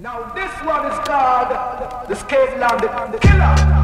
Now this one is called the Skate Land Killer.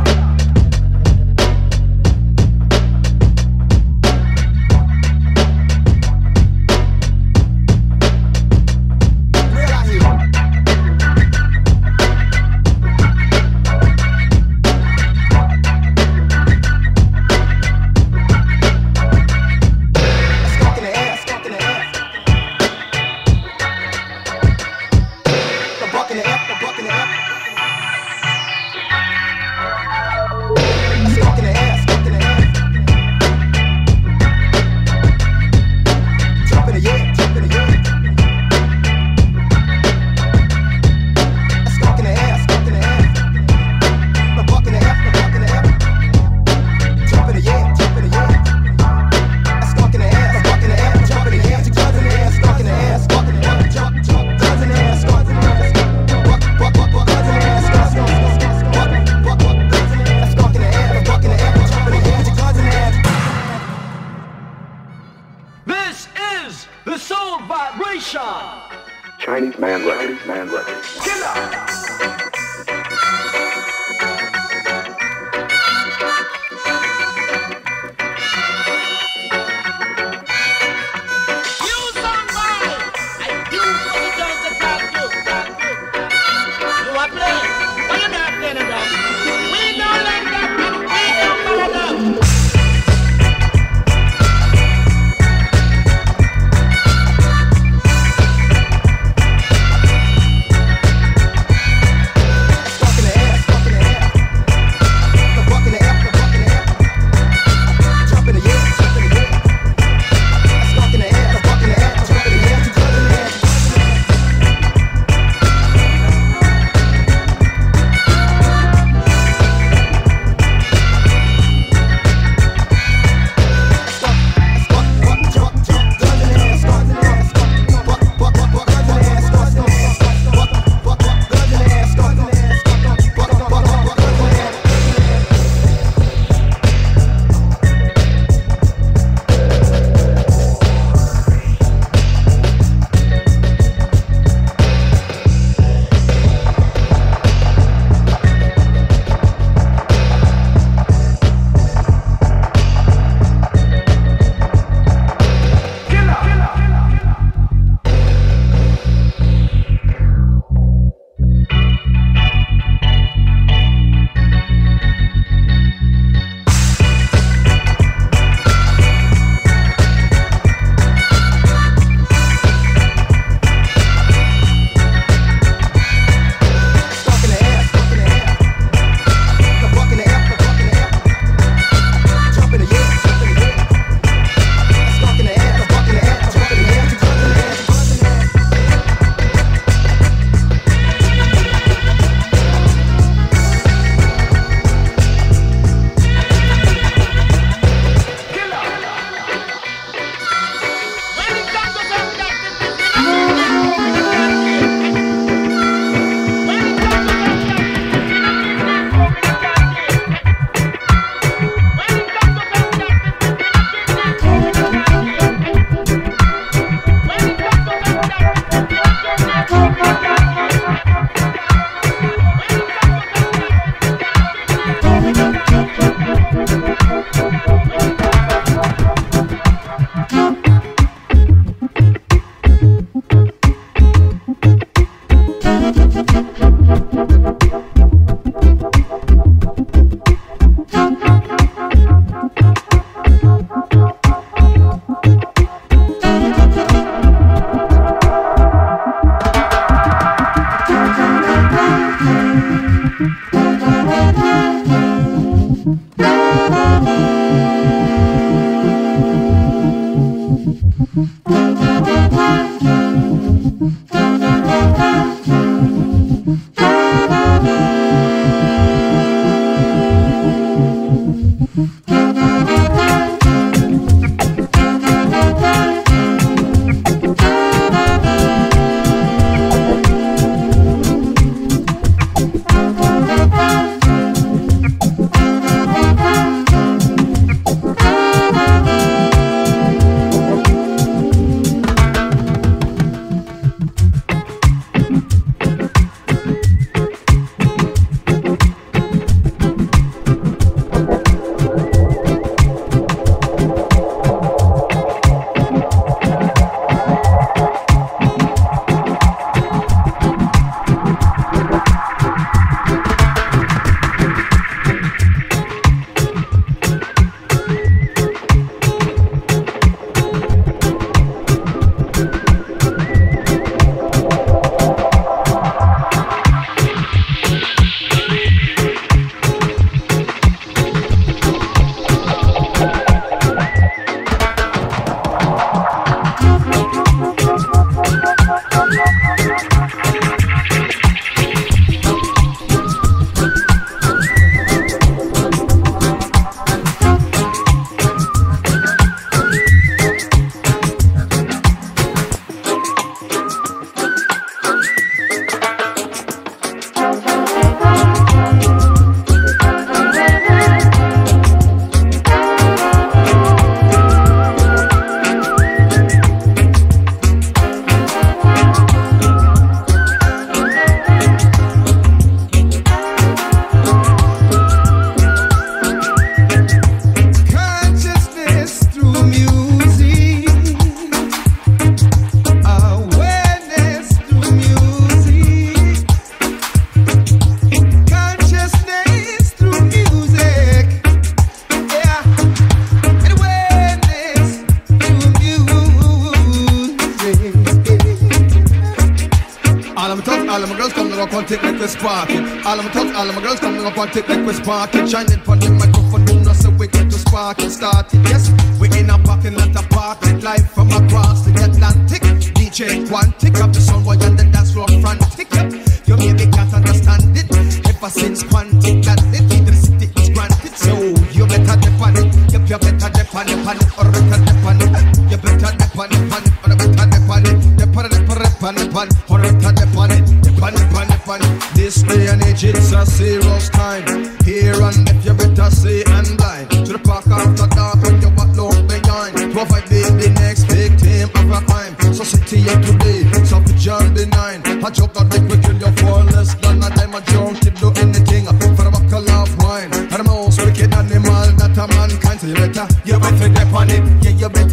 Market trying to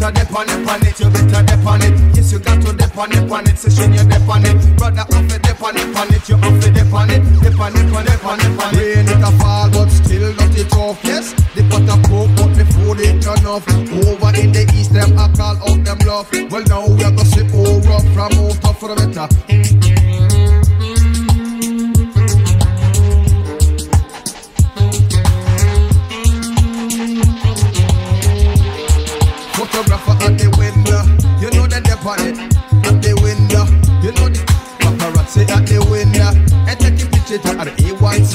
better dip on it, on it, you better dip on it. Yes, you got to dip on it, on it, session you dip on it. Brother, off it, dip on it, on it, you off it, dip on it, dip on it, on it, on it, on it. Rain it a fall, but still got it off. Yes, the pot a broke, but the food ain't enough. Over in the east, them a call out them love. Well now we are gonna sip rough from out for the better. city and A1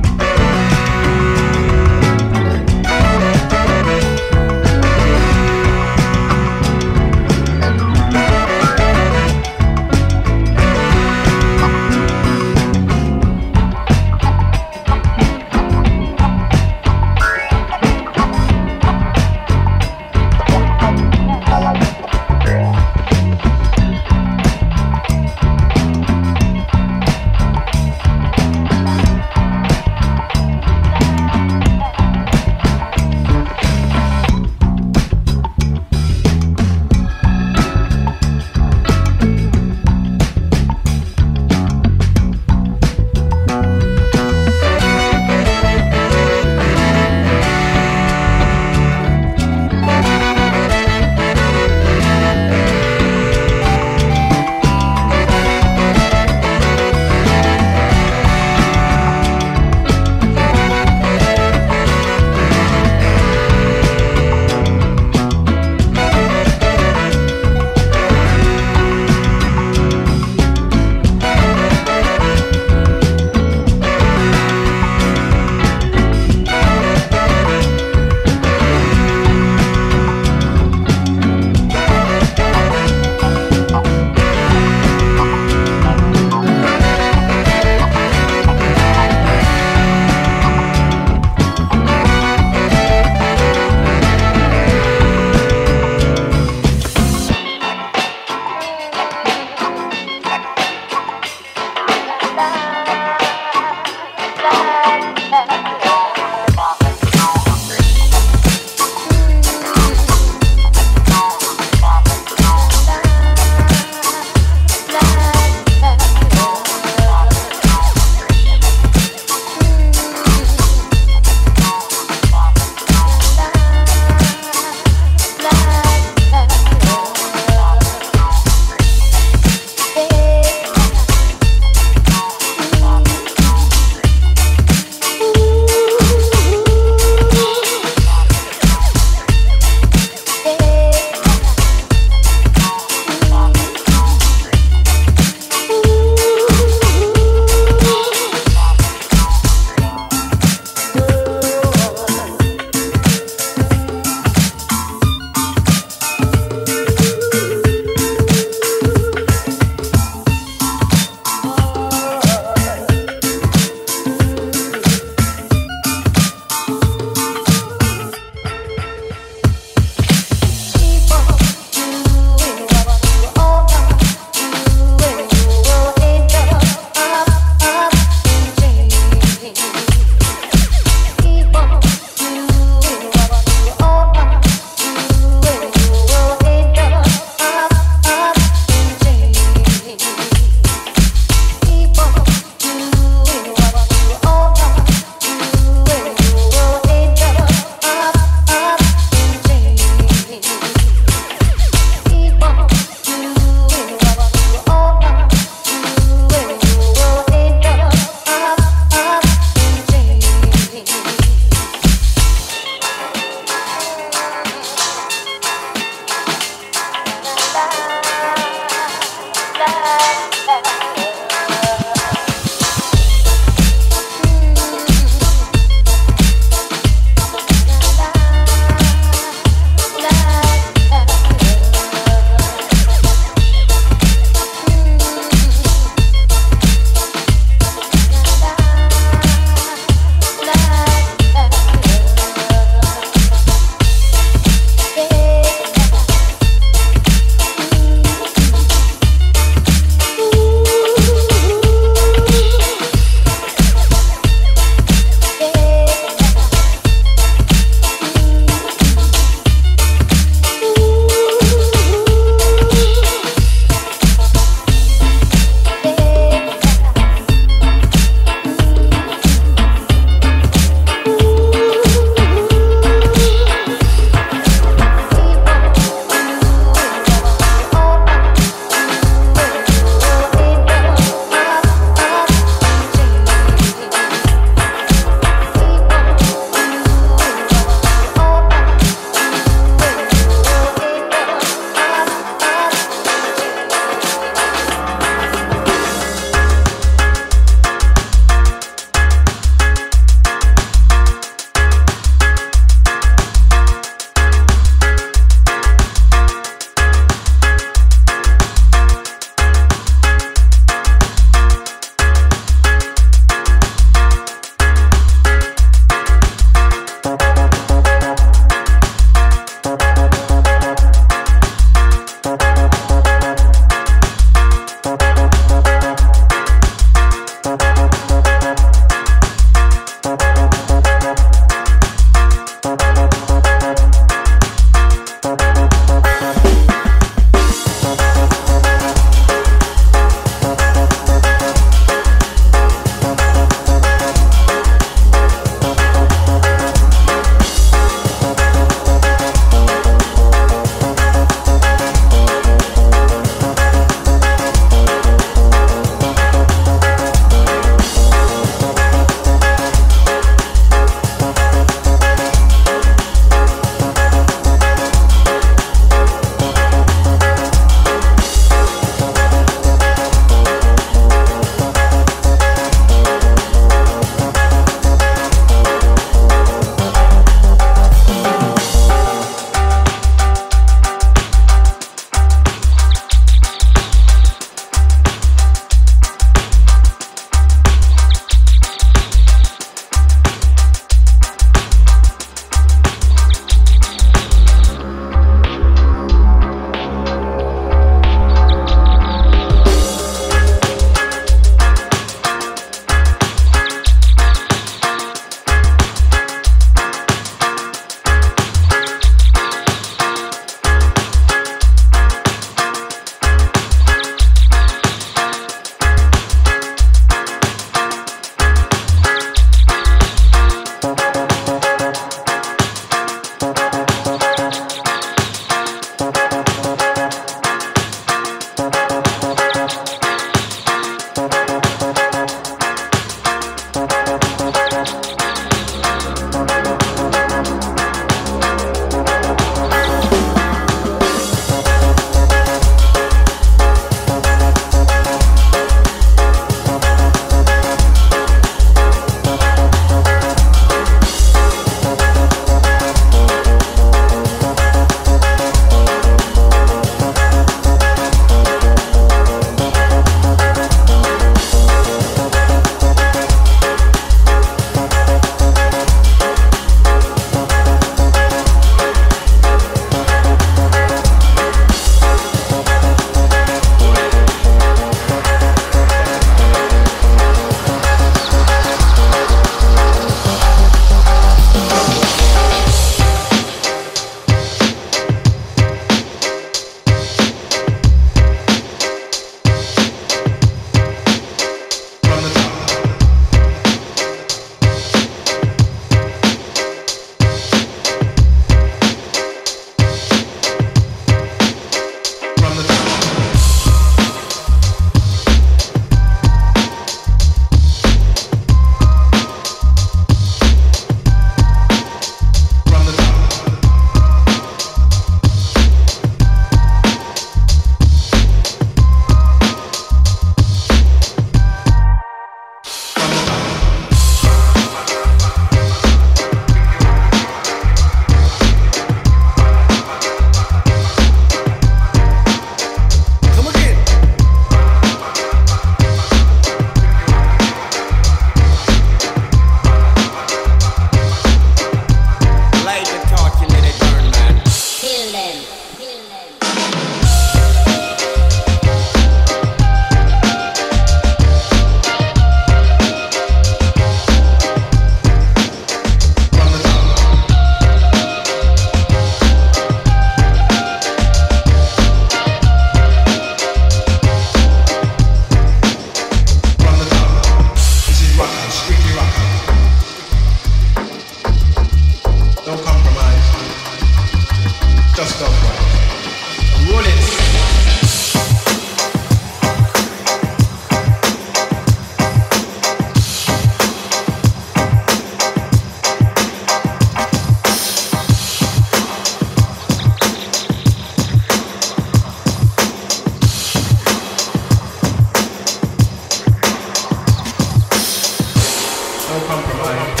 Bye.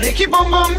Olha que bombom.